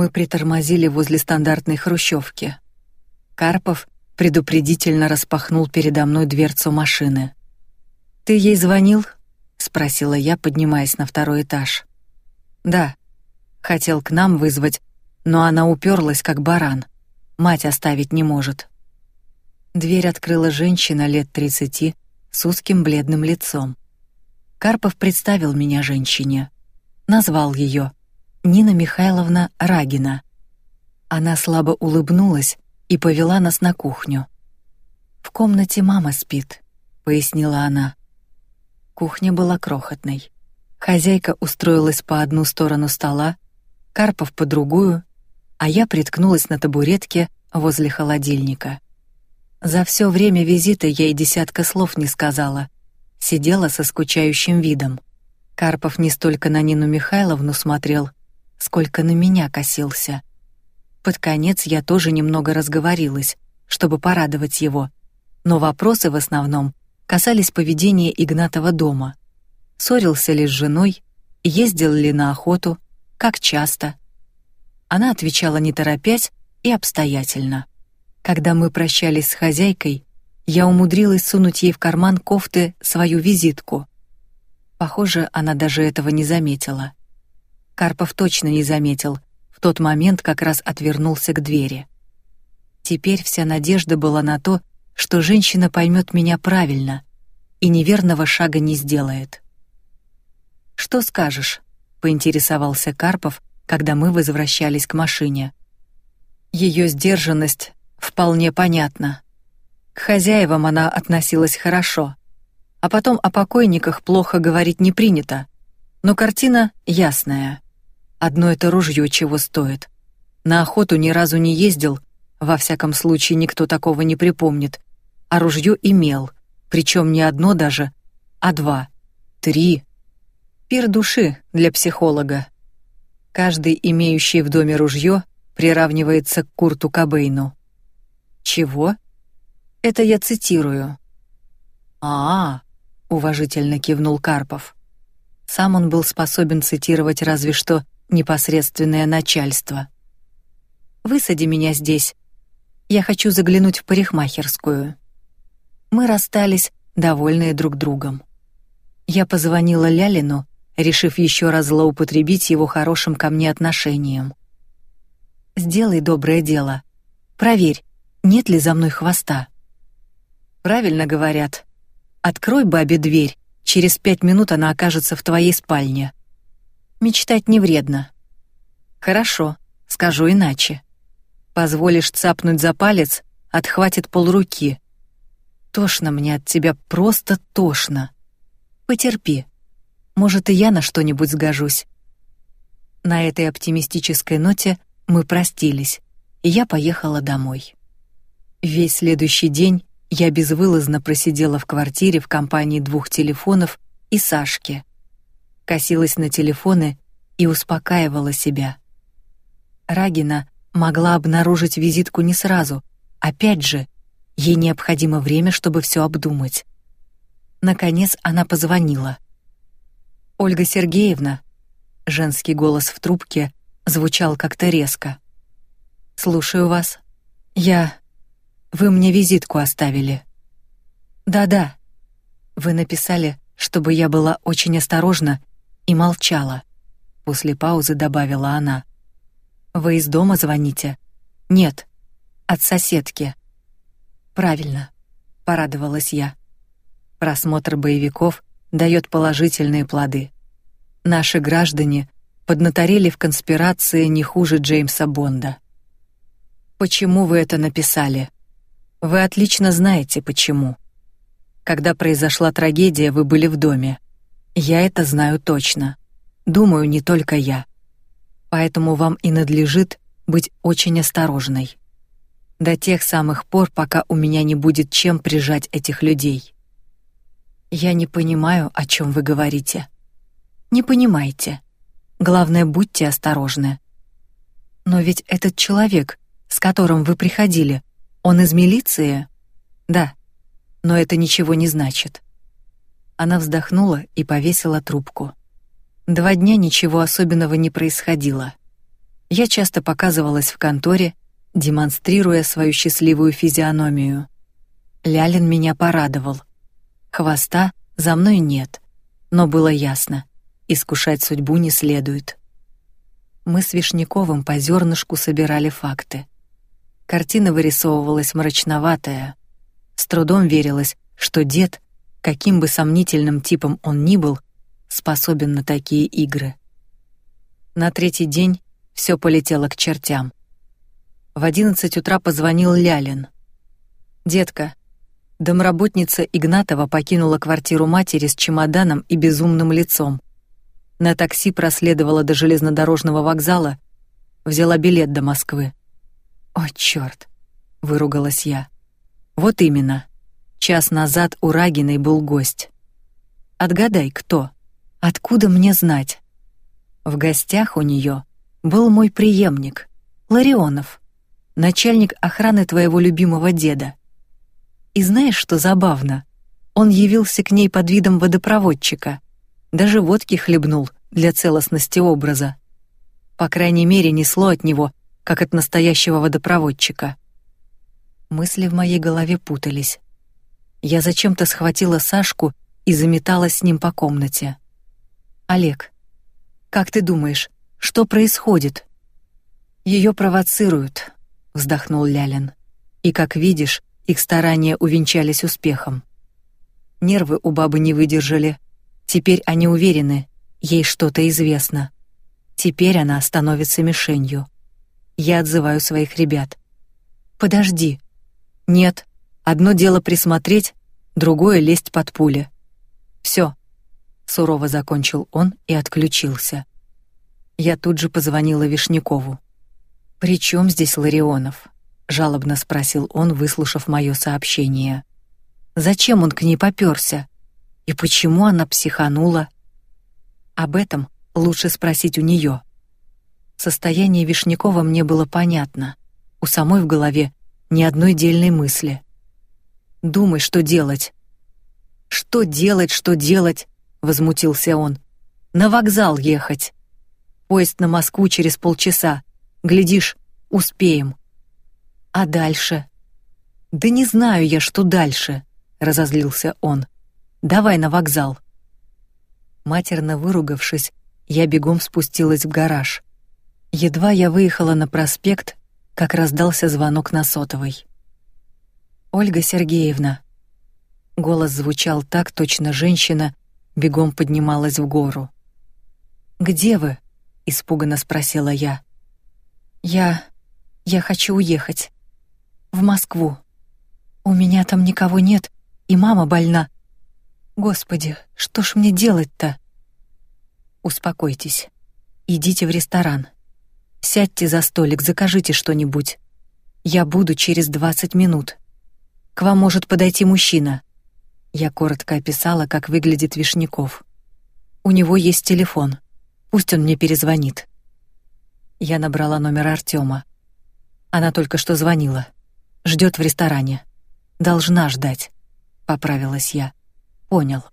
Мы притормозили возле стандартной хрущевки. Карпов предупредительно распахнул передо мной дверцу машины. Ты ей звонил? спросила я, поднимаясь на второй этаж. Да. Хотел к нам вызвать, но она уперлась как баран. Мать оставить не может. Дверь открыла женщина лет тридцати с узким бледным лицом. Карпов представил меня женщине, назвал ее Нина Михайловна Рагина. Она слабо улыбнулась и повела нас на кухню. В комнате мама спит, пояснила она. Кухня была крохотной. Хозяйка устроилась по одну сторону стола, Карпов по другую, а я приткнулась на табуретке возле холодильника. За все время визита я и десятка слов не сказала. Сидела со скучающим видом. Карпов не столько на Нину Михайловну смотрел, сколько на меня косился. Под конец я тоже немного разговорилась, чтобы порадовать его, но вопросы в основном касались поведения Игнатова дома. Ссорился ли с женой, ездил ли на охоту, как часто. Она отвечала не торопясь и обстоятельно. Когда мы прощались с хозяйкой, я умудрилась сунуть ей в карман кофты свою визитку. Похоже, она даже этого не заметила. Карпов точно не заметил. В тот момент как раз отвернулся к двери. Теперь вся надежда была на то, что женщина поймет меня правильно и неверного шага не сделает. Что скажешь? поинтересовался Карпов, когда мы возвращались к машине. Ее сдержанность вполне понятна. К хозяевам она относилась хорошо, а потом о покойниках плохо говорить не принято. Но картина ясная. Одно это ружье чего стоит. На охоту ни разу не ездил, во всяком случае никто такого не припомнит. А ружье имел, причем не одно даже, а два, три. Пир души для психолога. Каждый, имеющий в доме ружье, приравнивается к Курту Кобейну. Чего? Это я цитирую. А, -а, -а уважительно кивнул Карпов. Сам он был способен цитировать разве что непосредственное начальство. Высади меня здесь. Я хочу заглянуть в парикмахерскую. Мы расстались, довольные друг другом. Я позвонила Лялину решив еще раз злоупотребить его хорошим ко мне отношением. Сделай доброе дело. Проверь, нет ли за мной хвоста. Правильно говорят. Открой бабе дверь, через пять минут она окажется в твоей спальне. Мечтать не вредно. Хорошо, скажу иначе. Позволишь цапнуть за палец, отхватит полруки. Тошно мне от тебя, просто тошно. Потерпи. Может, и я на что-нибудь сгожусь. На этой оптимистической ноте мы простились, и я поехала домой. Весь следующий день я безвылазно просидела в квартире в компании двух телефонов и Сашки. Косилась на телефоны и успокаивала себя. Рагина могла обнаружить визитку не сразу. Опять же, ей необходимо время, чтобы все обдумать. Наконец она позвонила. Ольга Сергеевна, женский голос в трубке звучал как-то резко. Слушаю вас. Я Вы мне визитку оставили. Да-да. Вы написали, чтобы я была очень осторожна и молчала. После паузы добавила она. Вы из дома звоните? Нет, от соседки. Правильно, порадовалась я. Просмотр боевиков дает положительные плоды. Наши граждане поднаторели в конспирации не хуже Джеймса Бонда. Почему вы это написали? Вы отлично знаете почему. Когда произошла трагедия, вы были в доме. Я это знаю точно. Думаю, не только я. Поэтому вам и надлежит быть очень осторожной. До тех самых пор, пока у меня не будет чем прижать этих людей. Я не понимаю, о чем вы говорите. Не понимаете. Главное, будьте осторожны. Но ведь этот человек, с которым вы приходили, он из милиции? Да. Но это ничего не значит. Она вздохнула и повесила трубку. Два дня ничего особенного не происходило. Я часто показывалась в конторе, демонстрируя свою счастливую физиономию. Лялин меня порадовал. Хвоста за мной нет, но было ясно, искушать судьбу не следует. Мы с Вишняковым по зернышку собирали факты. Картина вырисовывалась мрачноватая. С трудом верилось, что дед, каким бы сомнительным типом он ни был, способен на такие игры. На третий день все полетело к чертям. В одиннадцать утра позвонил Лялин. Детка, домработница Игнатова покинула квартиру матери с чемоданом и безумным лицом. На такси проследовала до железнодорожного вокзала, взяла билет до Москвы. О, черт! выругалась я. Вот именно. Час назад у Рагиной был гость. Отгадай, кто? Откуда мне знать? В гостях у нее был мой преемник, Ларионов, начальник охраны твоего любимого деда. И знаешь, что забавно? Он явился к ней под видом водопроводчика. Даже водки хлебнул для целостности образа. По крайней мере, несло от него, как от настоящего водопроводчика. Мысли в моей голове путались. Я зачем-то схватила Сашку и заметалась с ним по комнате. Олег, как ты думаешь, что происходит? Ее провоцируют, вздохнул Лялин. И как видишь, их старания увенчались успехом. Нервы у бабы не выдержали. Теперь они уверены, ей что-то известно. Теперь она становится мишенью. Я отзываю своих ребят. Подожди. Нет. Одно дело присмотреть, другое лезть под пули. Все. Сурово закончил он и отключился. Я тут же позвонила Вишнякову. «При чем здесь Ларионов?» жалобно спросил он, выслушав мое сообщение. Зачем он к ней попёрся? И почему она психанула? Об этом лучше спросить у неё. Состояние Вишнякова мне было понятно. У самой в голове ни одной дельной мысли. Думай, что делать. Что делать, что делать? возмутился он. На вокзал ехать. Поезд на Москву через полчаса. Глядишь, успеем. А дальше? Да не знаю я, что дальше, разозлился он. Давай на вокзал. Матерно выругавшись, я бегом спустилась в гараж. Едва я выехала на проспект, как раздался звонок на сотовой. Ольга Сергеевна. Голос звучал так точно женщина бегом поднималась в гору. Где вы? испуганно спросила я. Я я хочу уехать в Москву. У меня там никого нет, и мама больна. Господи, что ж мне делать-то? Успокойтесь. Идите в ресторан. Сядьте за столик, закажите что-нибудь. Я буду через двадцать минут. К вам может подойти мужчина. Я коротко описала, как выглядит Вишняков. У него есть телефон. Пусть он мне перезвонит. Я набрала номер Артема. Она только что звонила. Ждет в ресторане. Должна ждать. Поправилась я. Понял.